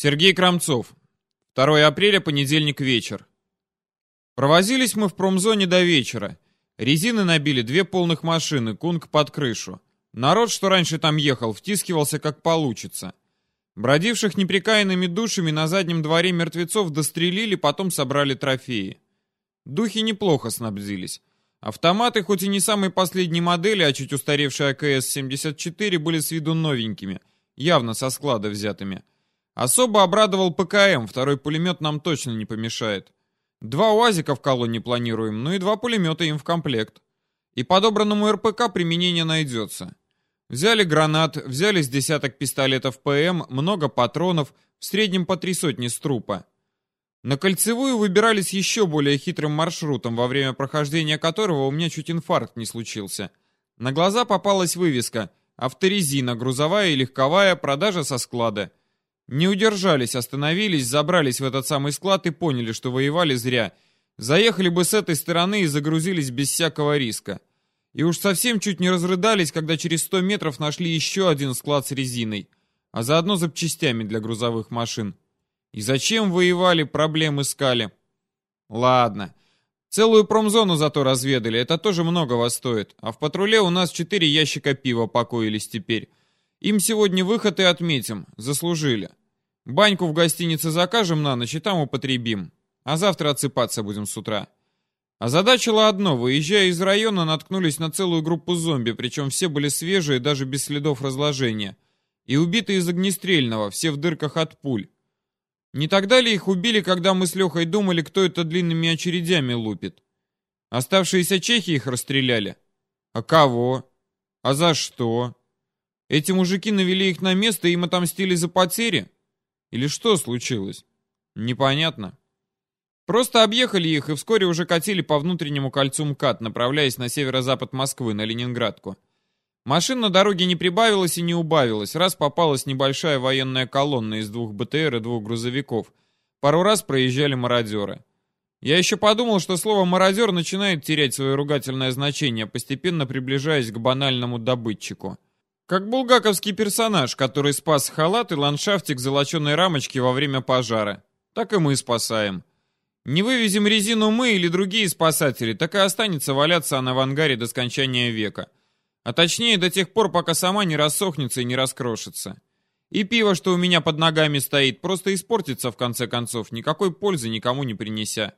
Сергей Крамцов. 2 апреля, понедельник вечер. Провозились мы в промзоне до вечера. Резины набили две полных машины, кунг под крышу. Народ, что раньше там ехал, втискивался как получится. Бродивших неприкаянными душами на заднем дворе мертвецов дострелили, потом собрали трофеи. Духи неплохо снабдились. Автоматы, хоть и не самой последней модели, а чуть устаревшие АКС-74, были с виду новенькими, явно со склада взятыми. Особо обрадовал ПКМ, второй пулемет нам точно не помешает. Два УАЗика в колонне планируем, ну и два пулемета им в комплект. И подобранному РПК применение найдется. Взяли гранат, взяли с десяток пистолетов ПМ, много патронов, в среднем по три сотни с трупа. На кольцевую выбирались еще более хитрым маршрутом, во время прохождения которого у меня чуть инфаркт не случился. На глаза попалась вывеска «Авторезина, грузовая и легковая, продажа со склада». Не удержались, остановились, забрались в этот самый склад и поняли, что воевали зря. Заехали бы с этой стороны и загрузились без всякого риска. И уж совсем чуть не разрыдались, когда через 100 метров нашли еще один склад с резиной, а заодно запчастями для грузовых машин. И зачем воевали, проблем искали. Ладно. Целую промзону зато разведали, это тоже многого стоит. А в патруле у нас четыре ящика пива покоились теперь. Им сегодня выход и отметим. Заслужили. Баньку в гостинице закажем на ночь и там употребим. А завтра отсыпаться будем с утра. Озадачило одно. Выезжая из района, наткнулись на целую группу зомби, причем все были свежие, даже без следов разложения. И убиты из огнестрельного, все в дырках от пуль. Не тогда ли их убили, когда мы с Лехой думали, кто это длинными очередями лупит? Оставшиеся чехи их расстреляли? А кого? А за что? Эти мужики навели их на место и им отомстили за потери? Или что случилось? Непонятно. Просто объехали их и вскоре уже катили по внутреннему кольцу МКАД, направляясь на северо-запад Москвы, на Ленинградку. Машин на дороге не прибавилось и не убавилось, раз попалась небольшая военная колонна из двух БТР и двух грузовиков. Пару раз проезжали мародеры. Я еще подумал, что слово «мародер» начинает терять свое ругательное значение, постепенно приближаясь к банальному добытчику. Как булгаковский персонаж, который спас халат и ландшафтик золоченой рамочки во время пожара. Так и мы спасаем. Не вывезем резину мы или другие спасатели, так и останется валяться она в ангаре до скончания века. А точнее до тех пор, пока сама не рассохнется и не раскрошится. И пиво, что у меня под ногами стоит, просто испортится в конце концов, никакой пользы никому не принеся.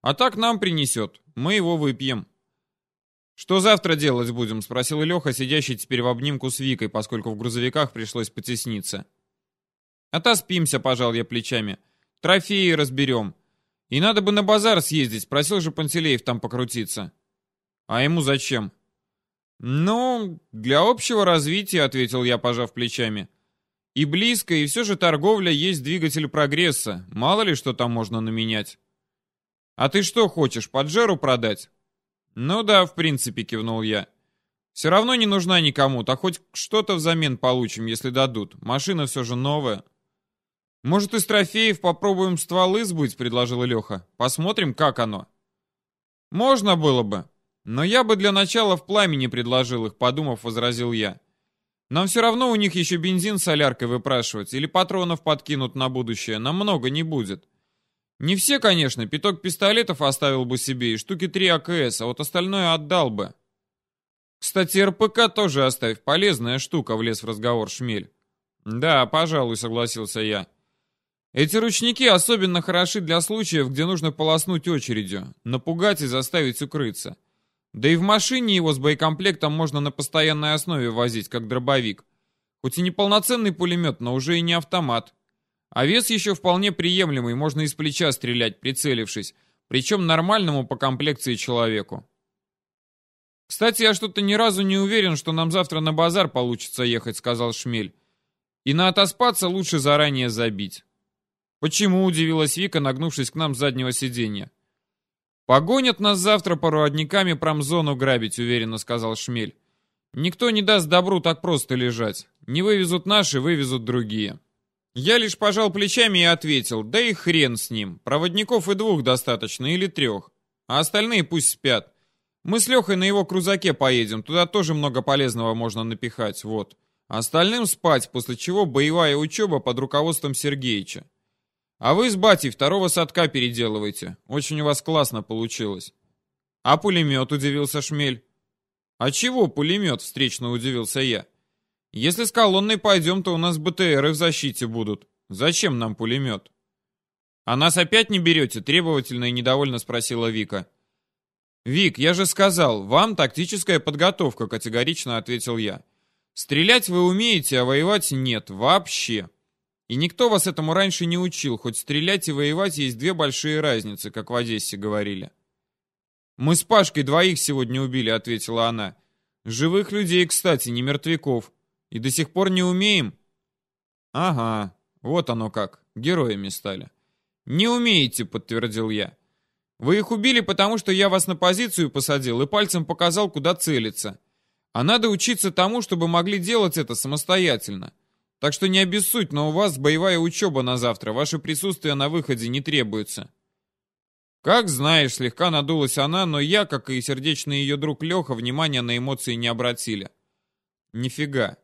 А так нам принесет, мы его выпьем. «Что завтра делать будем?» — спросил Леха, сидящий теперь в обнимку с Викой, поскольку в грузовиках пришлось потесниться. «Отоспимся», — пожал я плечами. «Трофеи разберем. И надо бы на базар съездить, просил же Пантелеев там покрутиться». «А ему зачем?» «Ну, для общего развития», — ответил я, пожав плечами. «И близко, и все же торговля есть двигатель прогресса. Мало ли что там можно наменять». «А ты что хочешь, поджеру продать?» «Ну да, в принципе», — кивнул я. «Все равно не нужна никому, так хоть что-то взамен получим, если дадут. Машина все же новая». «Может, из трофеев попробуем стволы сбыть?» — предложил Леха. «Посмотрим, как оно». «Можно было бы, но я бы для начала в пламени предложил их», — подумав, возразил я. «Нам все равно у них еще бензин соляркой выпрашивать или патронов подкинут на будущее, нам много не будет». Не все, конечно, пяток пистолетов оставил бы себе и штуки три АКС, а вот остальное отдал бы. Кстати, РПК тоже оставь, полезная штука, влез в разговор Шмель. Да, пожалуй, согласился я. Эти ручники особенно хороши для случаев, где нужно полоснуть очередью, напугать и заставить укрыться. Да и в машине его с боекомплектом можно на постоянной основе возить, как дробовик. Хоть и не полноценный пулемет, но уже и не автомат. А вес еще вполне приемлемый, можно из плеча стрелять, прицелившись, причем нормальному по комплекции человеку. «Кстати, я что-то ни разу не уверен, что нам завтра на базар получится ехать», — сказал Шмель. «И на отоспаться лучше заранее забить». «Почему?» — удивилась Вика, нагнувшись к нам с заднего сиденья. «Погонят нас завтра по проводниками промзону грабить», — уверенно сказал Шмель. «Никто не даст добру так просто лежать. Не вывезут наши, вывезут другие». Я лишь пожал плечами и ответил, да и хрен с ним. Проводников и двух достаточно, или трех. А остальные пусть спят. Мы с Лехой на его крузаке поедем, туда тоже много полезного можно напихать, вот. остальным спать, после чего боевая учеба под руководством Сергеича. А вы с батей второго садка переделывайте. Очень у вас классно получилось. А пулемет, удивился Шмель. А чего пулемет, встречно удивился я. Если с колонной пойдем, то у нас БТРы в защите будут. Зачем нам пулемет? А нас опять не берете? Требовательно и недовольно спросила Вика. «Вик, я же сказал, вам тактическая подготовка», — категорично ответил я. «Стрелять вы умеете, а воевать нет, вообще. И никто вас этому раньше не учил, хоть стрелять и воевать есть две большие разницы, как в Одессе говорили». «Мы с Пашкой двоих сегодня убили», — ответила она. «Живых людей, кстати, не мертвяков. И до сих пор не умеем?» «Ага, вот оно как, героями стали». «Не умеете», — подтвердил я. Вы их убили, потому что я вас на позицию посадил и пальцем показал, куда целиться. А надо учиться тому, чтобы могли делать это самостоятельно. Так что не обессудь, но у вас боевая учеба на завтра, ваше присутствие на выходе не требуется. Как знаешь, слегка надулась она, но я, как и сердечный ее друг Леха, внимания на эмоции не обратили. Нифига.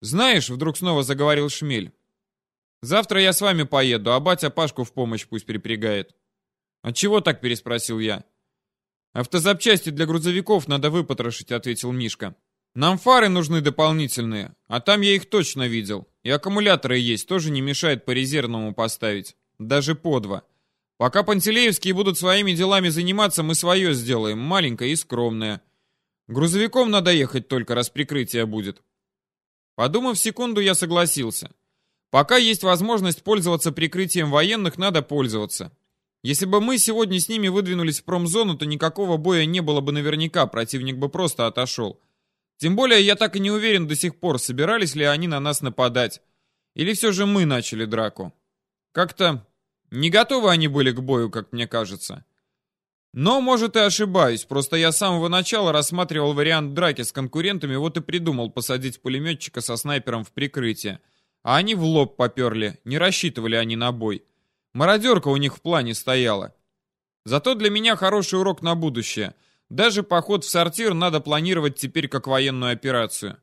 Знаешь, вдруг снова заговорил Шмель. Завтра я с вами поеду, а батя Пашку в помощь пусть припрягает. «А чего так?» — переспросил я. «Автозапчасти для грузовиков надо выпотрошить», — ответил Мишка. «Нам фары нужны дополнительные, а там я их точно видел. И аккумуляторы есть, тоже не мешает по резервному поставить. Даже по два. Пока Пантелеевские будут своими делами заниматься, мы свое сделаем, маленькое и скромное. Грузовиком надо ехать только, раз прикрытие будет». Подумав секунду, я согласился. Пока есть возможность пользоваться прикрытием военных, надо пользоваться. Если бы мы сегодня с ними выдвинулись в промзону, то никакого боя не было бы наверняка, противник бы просто отошел. Тем более я так и не уверен до сих пор, собирались ли они на нас нападать. Или все же мы начали драку. Как-то не готовы они были к бою, как мне кажется. Но, может, и ошибаюсь, просто я с самого начала рассматривал вариант драки с конкурентами, вот и придумал посадить пулеметчика со снайпером в прикрытие. А они в лоб поперли, не рассчитывали они на бой. Мародерка у них в плане стояла. Зато для меня хороший урок на будущее. Даже поход в сортир надо планировать теперь как военную операцию.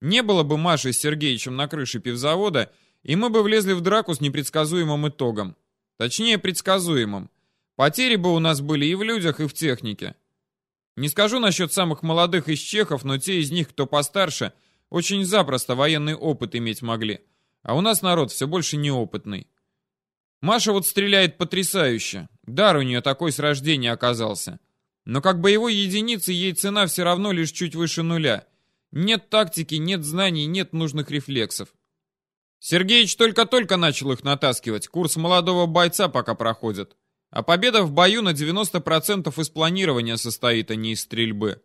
Не было бы Маши с Сергеичем на крыше пивзавода, и мы бы влезли в драку с непредсказуемым итогом. Точнее, предсказуемым. Потери бы у нас были и в людях, и в технике. Не скажу насчет самых молодых из чехов, но те из них, кто постарше, очень запросто военный опыт иметь могли. А у нас народ все больше неопытный. Маша вот стреляет потрясающе. Дар у нее такой с рождения оказался. Но как боевой единицы ей цена все равно лишь чуть выше нуля. Нет тактики, нет знаний, нет нужных рефлексов. Сергеич только-только начал их натаскивать. Курс молодого бойца пока проходит. А победа в бою на 90% из планирования состоит, а не из стрельбы.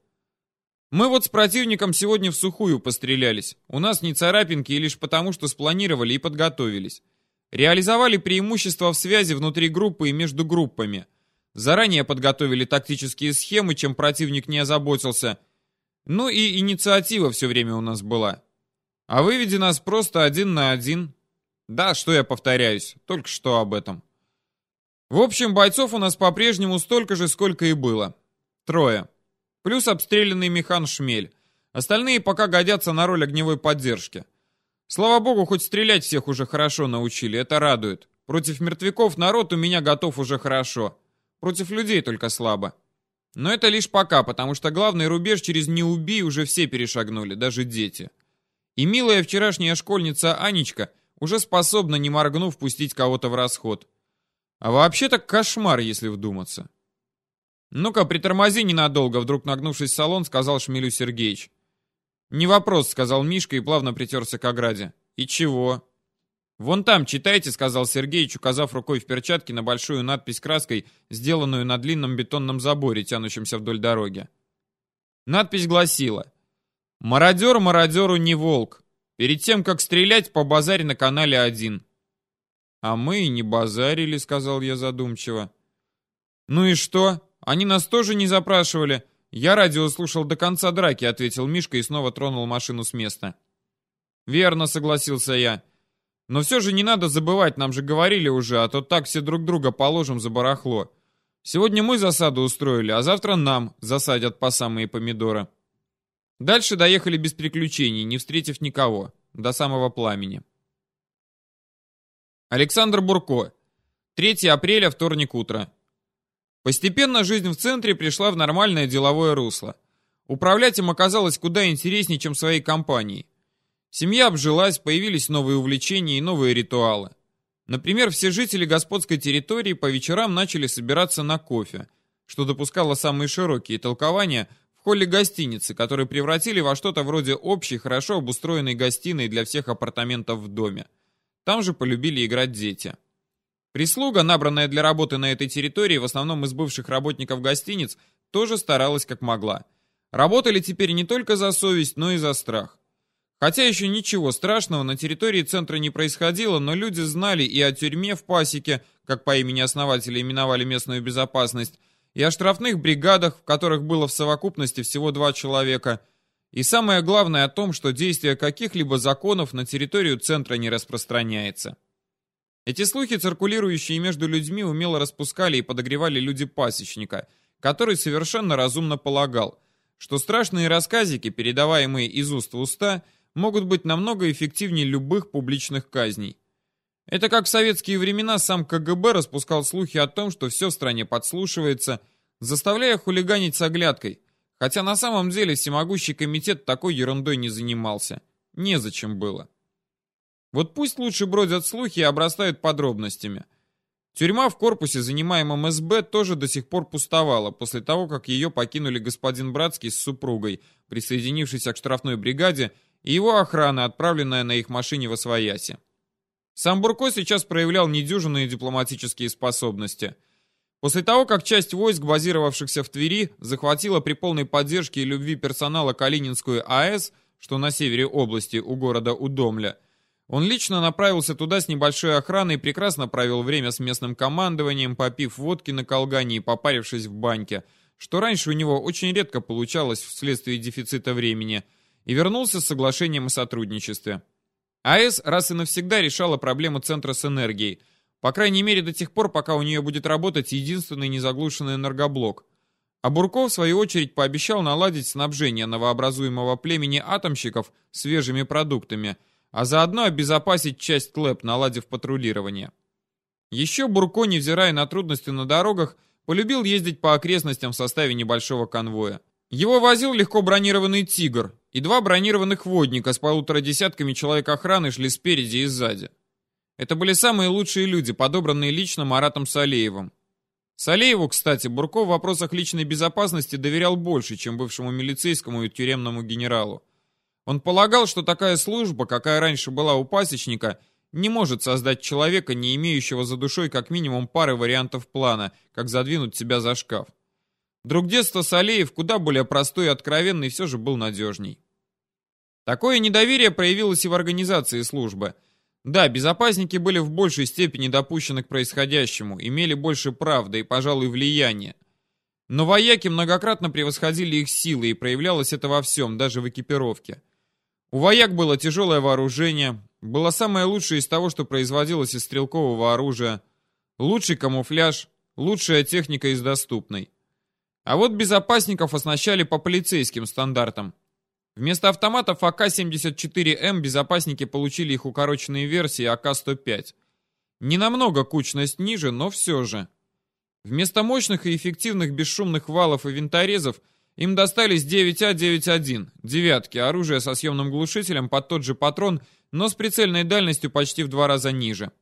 Мы вот с противником сегодня в сухую пострелялись. У нас не царапинки и лишь потому, что спланировали и подготовились. Реализовали преимущества в связи внутри группы и между группами. Заранее подготовили тактические схемы, чем противник не озаботился. Ну и инициатива все время у нас была. А выведи нас просто один на один. Да, что я повторяюсь, только что об этом. В общем, бойцов у нас по-прежнему столько же, сколько и было. Трое. Плюс обстрелянный механ Шмель. Остальные пока годятся на роль огневой поддержки. Слава богу, хоть стрелять всех уже хорошо научили, это радует. Против мертвяков народ у меня готов уже хорошо. Против людей только слабо. Но это лишь пока, потому что главный рубеж через «не убий» уже все перешагнули, даже дети. И милая вчерашняя школьница Анечка уже способна, не моргнув, пустить кого-то в расход. А вообще-то кошмар, если вдуматься. «Ну-ка, притормози ненадолго», вдруг нагнувшись в салон, сказал Шмелю Сергеевич. «Не вопрос», — сказал Мишка и плавно притерся к ограде. «И чего?» «Вон там, читайте», — сказал Сергеич, указав рукой в перчатке на большую надпись краской, сделанную на длинном бетонном заборе, тянущемся вдоль дороги. Надпись гласила «Мародер мародеру не волк. Перед тем, как стрелять, по базаре на канале один». «А мы и не базарили», — сказал я задумчиво. «Ну и что? Они нас тоже не запрашивали. «Я радио слушал до конца драки», — ответил Мишка и снова тронул машину с места. «Верно», — согласился я. «Но все же не надо забывать, нам же говорили уже, а то так все друг друга положим за барахло. Сегодня мы засаду устроили, а завтра нам засадят по самые помидоры». Дальше доехали без приключений, не встретив никого, до самого пламени. Александр Бурко. 3 апреля, вторник утро. Постепенно жизнь в центре пришла в нормальное деловое русло. Управлять им оказалось куда интереснее, чем своей компанией. Семья обжилась, появились новые увлечения и новые ритуалы. Например, все жители господской территории по вечерам начали собираться на кофе, что допускало самые широкие толкования в холле гостиницы, которые превратили во что-то вроде общей, хорошо обустроенной гостиной для всех апартаментов в доме. Там же полюбили играть дети. Прислуга, набранная для работы на этой территории, в основном из бывших работников гостиниц, тоже старалась как могла. Работали теперь не только за совесть, но и за страх. Хотя еще ничего страшного на территории центра не происходило, но люди знали и о тюрьме в Пасеке, как по имени основателя именовали местную безопасность, и о штрафных бригадах, в которых было в совокупности всего два человека, и самое главное о том, что действие каких-либо законов на территорию центра не распространяется. Эти слухи, циркулирующие между людьми, умело распускали и подогревали люди пасечника, который совершенно разумно полагал, что страшные рассказики, передаваемые из уст в уста, могут быть намного эффективнее любых публичных казней. Это как в советские времена сам КГБ распускал слухи о том, что все в стране подслушивается, заставляя хулиганить с оглядкой, хотя на самом деле всемогущий комитет такой ерундой не занимался. Незачем было. Вот пусть лучше бродят слухи и обрастают подробностями. Тюрьма в корпусе, занимаемом СБ, тоже до сих пор пустовала, после того, как ее покинули господин Братский с супругой, присоединившийся к штрафной бригаде, и его охрана, отправленная на их машине в Освояси. Сам Бурко сейчас проявлял недюжинные дипломатические способности. После того, как часть войск, базировавшихся в Твери, захватила при полной поддержке и любви персонала Калининскую АЭС, что на севере области у города Удомля, он лично направился туда с небольшой охраной и прекрасно провел время с местным командованием, попив водки на колгане и попарившись в баньке, что раньше у него очень редко получалось вследствие дефицита времени, и вернулся с соглашением о сотрудничестве. АЭС раз и навсегда решала проблему центра с энергией, по крайней мере до тех пор, пока у нее будет работать единственный незаглушенный энергоблок. А Бурков, в свою очередь, пообещал наладить снабжение новообразуемого племени атомщиков свежими продуктами – а заодно обезопасить часть КЛЭП, наладив патрулирование. Еще Бурко, невзирая на трудности на дорогах, полюбил ездить по окрестностям в составе небольшого конвоя. Его возил легко бронированный «Тигр», и два бронированных водника с полутора десятками человек охраны шли спереди и сзади. Это были самые лучшие люди, подобранные лично Маратом Салеевым. Салееву, кстати, Бурко в вопросах личной безопасности доверял больше, чем бывшему милицейскому и тюремному генералу. Он полагал, что такая служба, какая раньше была у пасечника, не может создать человека, не имеющего за душой как минимум пары вариантов плана, как задвинуть себя за шкаф. Друг детства Салеев, куда более простой и откровенный, все же был надежней. Такое недоверие проявилось и в организации службы. Да, безопасники были в большей степени допущены к происходящему, имели больше прав, да и, пожалуй, влияния. Но вояки многократно превосходили их силы, и проявлялось это во всем, даже в экипировке. У вояк было тяжелое вооружение, было самое лучшее из того, что производилось из стрелкового оружия, лучший камуфляж, лучшая техника из доступной. А вот безопасников оснащали по полицейским стандартам. Вместо автоматов АК-74М безопасники получили их укороченные версии АК-105. Не намного кучность ниже, но все же. Вместо мощных и эффективных бесшумных валов и винторезов – им достались 9А91, девятки, оружие со съемным глушителем под тот же патрон, но с прицельной дальностью почти в два раза ниже.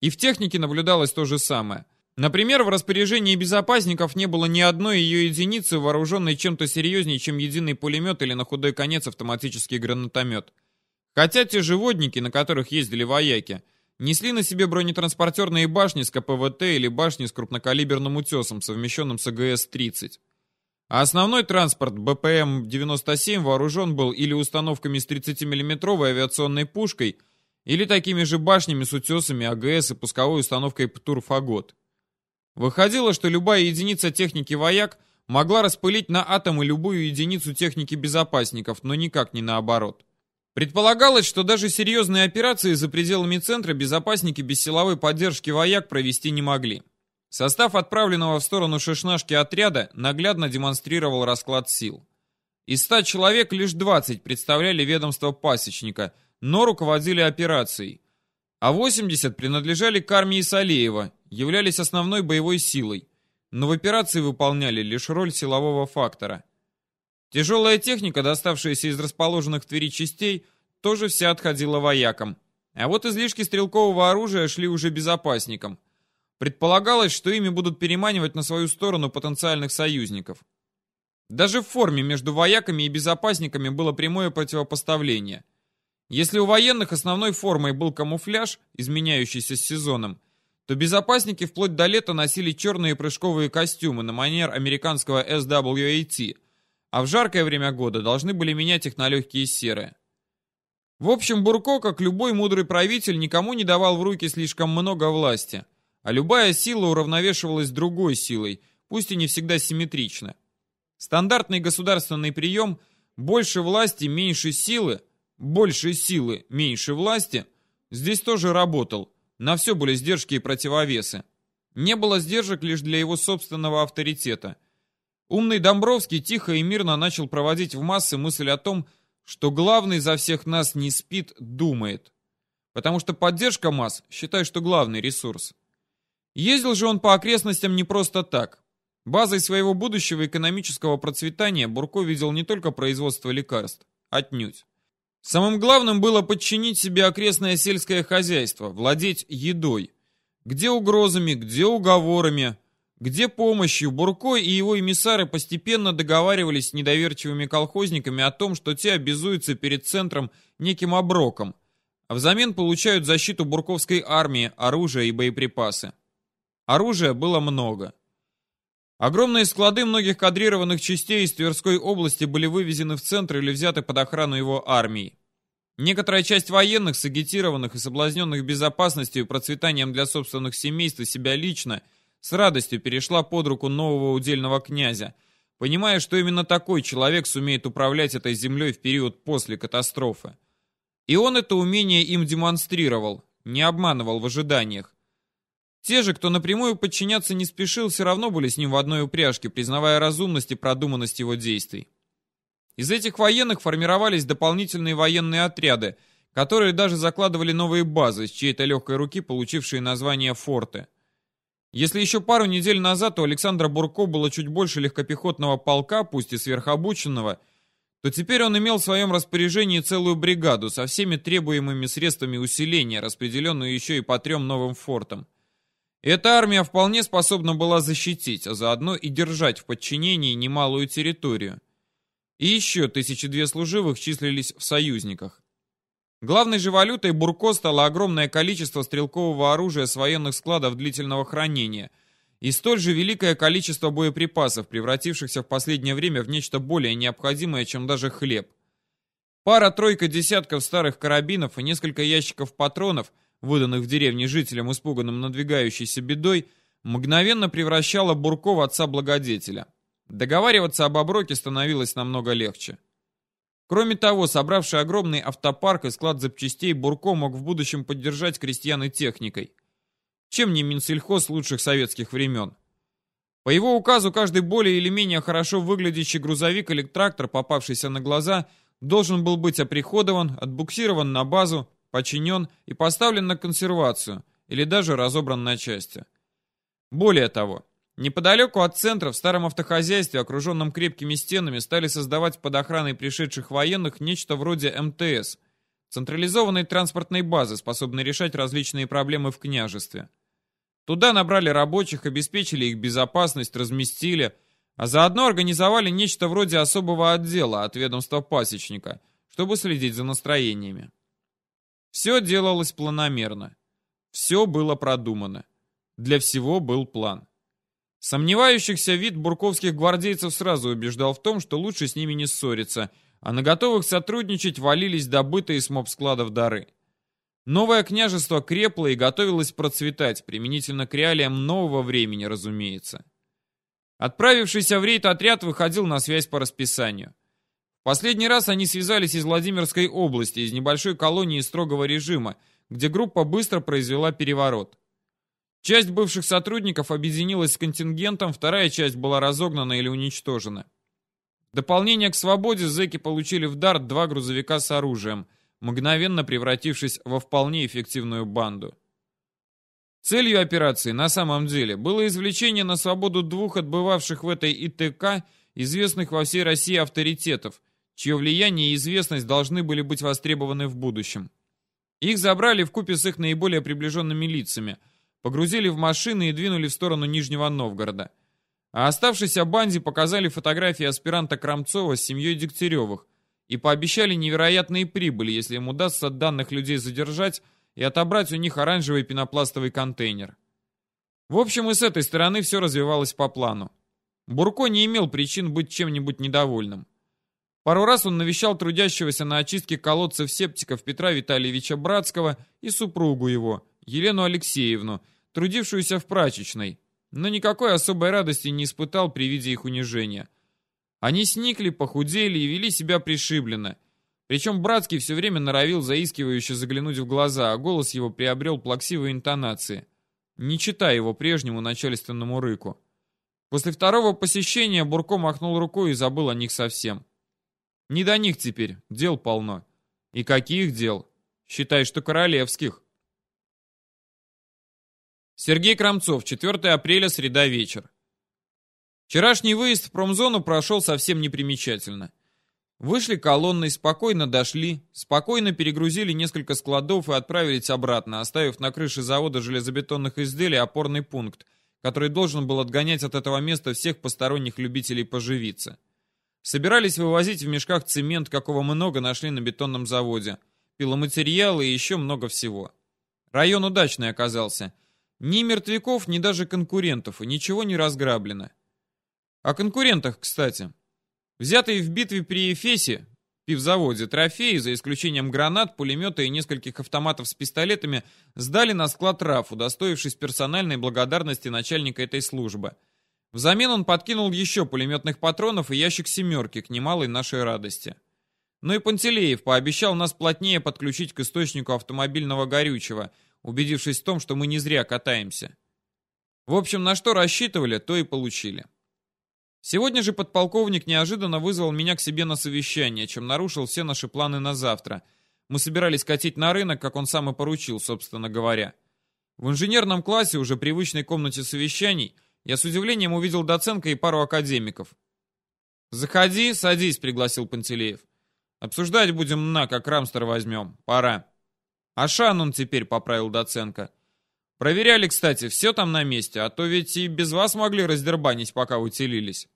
И в технике наблюдалось то же самое. Например, в распоряжении безопасников не было ни одной ее единицы, вооруженной чем-то серьезнее, чем единый пулемет или на худой конец автоматический гранатомет. Хотя те же водники, на которых ездили вояки, несли на себе бронетранспортерные башни с КПВТ или башни с крупнокалиберным утесом, совмещенным с АГС-30. А основной транспорт БПМ-97 вооружен был или установками с 30 миллиметровой авиационной пушкой, или такими же башнями с утесами АГС и пусковой установкой ПТУР-Фагот. Выходило, что любая единица техники «Вояк» могла распылить на атомы любую единицу техники безопасников, но никак не наоборот. Предполагалось, что даже серьезные операции за пределами центра безопасники без силовой поддержки «Вояк» провести не могли. Состав отправленного в сторону Шишнашки отряда наглядно демонстрировал расклад сил. Из ста человек лишь 20 представляли ведомство пасечника, но руководили операцией. А 80 принадлежали к армии Салеева, являлись основной боевой силой, но в операции выполняли лишь роль силового фактора. Тяжелая техника, доставшаяся из расположенных в Твери частей, тоже вся отходила воякам. А вот излишки стрелкового оружия шли уже безопасникам. Предполагалось, что ими будут переманивать на свою сторону потенциальных союзников. Даже в форме между вояками и безопасниками было прямое противопоставление. Если у военных основной формой был камуфляж, изменяющийся с сезоном, то безопасники вплоть до лета носили черные прыжковые костюмы на манер американского SWAT, а в жаркое время года должны были менять их на легкие серые. В общем, Бурко, как любой мудрый правитель, никому не давал в руки слишком много власти, а любая сила уравновешивалась другой силой, пусть и не всегда симметрично. Стандартный государственный прием «больше власти, меньше силы», «больше силы, меньше власти» здесь тоже работал, на все были сдержки и противовесы. Не было сдержек лишь для его собственного авторитета. Умный Домбровский тихо и мирно начал проводить в массы мысль о том, что главный за всех нас не спит, думает. Потому что поддержка масс, считай, что главный ресурс. Ездил же он по окрестностям не просто так. Базой своего будущего экономического процветания Бурко видел не только производство лекарств, отнюдь. Самым главным было подчинить себе окрестное сельское хозяйство, владеть едой. Где угрозами, где уговорами, где помощью Бурко и его эмиссары постепенно договаривались с недоверчивыми колхозниками о том, что те обязуются перед центром неким оброком, а взамен получают защиту бурковской армии, оружие и боеприпасы. Оружия было много. Огромные склады многих кадрированных частей из Тверской области были вывезены в центр или взяты под охрану его армии. Некоторая часть военных, сагитированных и соблазненных безопасностью и процветанием для собственных семейств и себя лично – с радостью перешла под руку нового удельного князя, понимая, что именно такой человек сумеет управлять этой землей в период после катастрофы. И он это умение им демонстрировал, не обманывал в ожиданиях. Те же, кто напрямую подчиняться не спешил, все равно были с ним в одной упряжке, признавая разумность и продуманность его действий. Из этих военных формировались дополнительные военные отряды, которые даже закладывали новые базы с чьей-то легкой руки, получившие название «форты». Если еще пару недель назад у Александра Бурко было чуть больше легкопехотного полка, пусть и сверхобученного, то теперь он имел в своем распоряжении целую бригаду со всеми требуемыми средствами усиления, распределенную еще и по трем новым фортам. Эта армия вполне способна была защитить, а заодно и держать в подчинении немалую территорию. И еще тысячи две служивых числились в союзниках. Главной же валютой Бурко стало огромное количество стрелкового оружия с военных складов длительного хранения и столь же великое количество боеприпасов, превратившихся в последнее время в нечто более необходимое, чем даже хлеб. Пара-тройка десятков старых карабинов и несколько ящиков патронов, выданных в деревне жителям, испуганным надвигающейся бедой, мгновенно превращала Бурко в отца-благодетеля. Договариваться об оброке становилось намного легче. Кроме того, собравший огромный автопарк и склад запчастей, Бурко мог в будущем поддержать крестьян и техникой. Чем не Минсельхоз лучших советских времен? По его указу, каждый более или менее хорошо выглядящий грузовик или трактор, попавшийся на глаза, должен был быть оприходован, отбуксирован на базу, починен и поставлен на консервацию, или даже разобран на части. Более того, Неподалеку от центра, в старом автохозяйстве, окруженном крепкими стенами, стали создавать под охраной пришедших военных нечто вроде МТС, централизованной транспортной базы, способной решать различные проблемы в княжестве. Туда набрали рабочих, обеспечили их безопасность, разместили, а заодно организовали нечто вроде особого отдела от ведомства пасечника, чтобы следить за настроениями. Все делалось планомерно. Все было продумано. Для всего был план. Сомневающихся вид бурковских гвардейцев сразу убеждал в том, что лучше с ними не ссориться, а на готовых сотрудничать валились добытые с моб-складов дары. Новое княжество крепло и готовилось процветать, применительно к реалиям нового времени, разумеется. Отправившийся в рейд отряд выходил на связь по расписанию. Последний раз они связались из Владимирской области, из небольшой колонии строгого режима, где группа быстро произвела переворот. Часть бывших сотрудников объединилась с контингентом, вторая часть была разогнана или уничтожена. дополнение к свободе зэки получили в дар два грузовика с оружием, мгновенно превратившись во вполне эффективную банду. Целью операции на самом деле было извлечение на свободу двух отбывавших в этой ИТК известных во всей России авторитетов, чье влияние и известность должны были быть востребованы в будущем. Их забрали в купе с их наиболее приближенными лицами, погрузили в машины и двинули в сторону Нижнего Новгорода. А оставшейся банде показали фотографии аспиранта Крамцова с семьей Дегтяревых и пообещали невероятные прибыли, если им удастся данных людей задержать и отобрать у них оранжевый пенопластовый контейнер. В общем, и с этой стороны все развивалось по плану. Бурко не имел причин быть чем-нибудь недовольным. Пару раз он навещал трудящегося на очистке колодцев септиков Петра Витальевича Братского и супругу его, Елену Алексеевну, трудившуюся в прачечной, но никакой особой радости не испытал при виде их унижения. Они сникли, похудели и вели себя пришибленно. Причем Братский все время норовил заискивающе заглянуть в глаза, а голос его приобрел плаксивые интонации, не читая его прежнему начальственному рыку. После второго посещения Бурко махнул рукой и забыл о них совсем. Не до них теперь, дел полно. И каких дел? Считай, что королевских. Сергей Крамцов, 4 апреля, среда вечер. Вчерашний выезд в промзону прошел совсем непримечательно. Вышли колонной, спокойно дошли, спокойно перегрузили несколько складов и отправились обратно, оставив на крыше завода железобетонных изделий опорный пункт, который должен был отгонять от этого места всех посторонних любителей поживиться. Собирались вывозить в мешках цемент, какого много нашли на бетонном заводе, пиломатериалы и еще много всего. Район удачный оказался. Ни мертвяков, ни даже конкурентов, и ничего не разграблено. О конкурентах, кстати. Взятые в битве при Эфесе, пивзаводе, трофеи, за исключением гранат, пулемета и нескольких автоматов с пистолетами, сдали на склад РАФ, удостоившись персональной благодарности начальника этой службы – Взамен он подкинул еще пулеметных патронов и ящик «семерки» к немалой нашей радости. Ну и Пантелеев пообещал нас плотнее подключить к источнику автомобильного горючего, убедившись в том, что мы не зря катаемся. В общем, на что рассчитывали, то и получили. Сегодня же подполковник неожиданно вызвал меня к себе на совещание, чем нарушил все наши планы на завтра. Мы собирались катить на рынок, как он сам и поручил, собственно говоря. В инженерном классе, уже привычной комнате совещаний, я с удивлением увидел доценка и пару академиков. «Заходи, садись», — пригласил Пантелеев. «Обсуждать будем на, как рамстер возьмем. Пора». «Ашан он теперь», — поправил Доценко. «Проверяли, кстати, все там на месте, а то ведь и без вас могли раздербанить, пока утелились».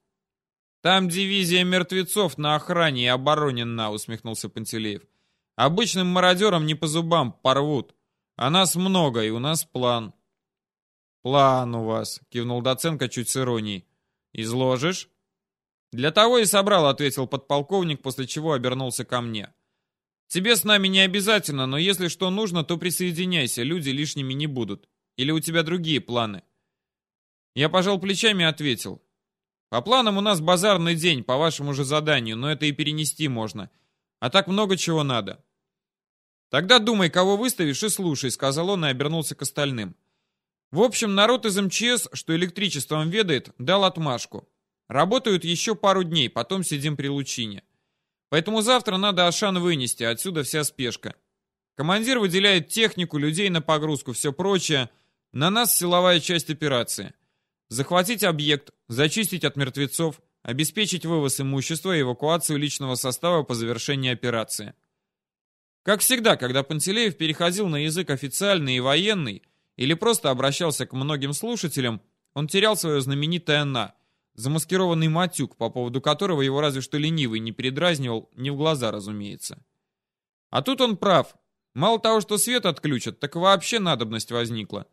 «Там дивизия мертвецов на охране и обороне на», — усмехнулся Пантелеев. «Обычным мародерам не по зубам порвут. А нас много, и у нас план». «План у вас», — кивнул Доценко чуть с иронией. «Изложишь?» «Для того и собрал», — ответил подполковник, после чего обернулся ко мне. «Тебе с нами не обязательно, но если что нужно, то присоединяйся, люди лишними не будут. Или у тебя другие планы?» Я пожал плечами и ответил. «По планам у нас базарный день, по вашему же заданию, но это и перенести можно. А так много чего надо». «Тогда думай, кого выставишь, и слушай», — сказал он и обернулся к остальным. В общем, народ из МЧС, что электричеством ведает, дал отмашку. Работают еще пару дней, потом сидим при лучине. Поэтому завтра надо Ашан вынести, отсюда вся спешка. Командир выделяет технику, людей на погрузку, все прочее. На нас силовая часть операции. Захватить объект, зачистить от мертвецов, обеспечить вывоз имущества и эвакуацию личного состава по завершении операции. Как всегда, когда Пантелеев переходил на язык официальный и военный, или просто обращался к многим слушателям, он терял свое знаменитое «на», замаскированный матюк, по поводу которого его разве что ленивый не передразнивал, не в глаза, разумеется. А тут он прав. Мало того, что свет отключат, так вообще надобность возникла.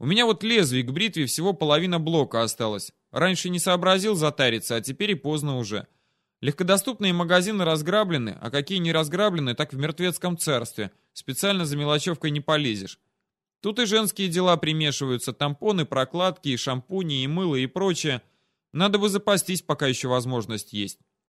У меня вот лезвий к бритве всего половина блока осталось. Раньше не сообразил затариться, а теперь и поздно уже. Легкодоступные магазины разграблены, а какие не разграблены, так в мертвецком царстве. Специально за мелочевкой не полезешь. Тут и женские дела примешиваются, тампоны, прокладки, и шампуни, и мыло, и прочее. Надо бы запастись, пока еще возможность есть.